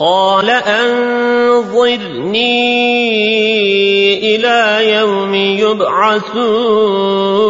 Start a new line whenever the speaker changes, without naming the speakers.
قال أنظرني إلى يوم يبعثون.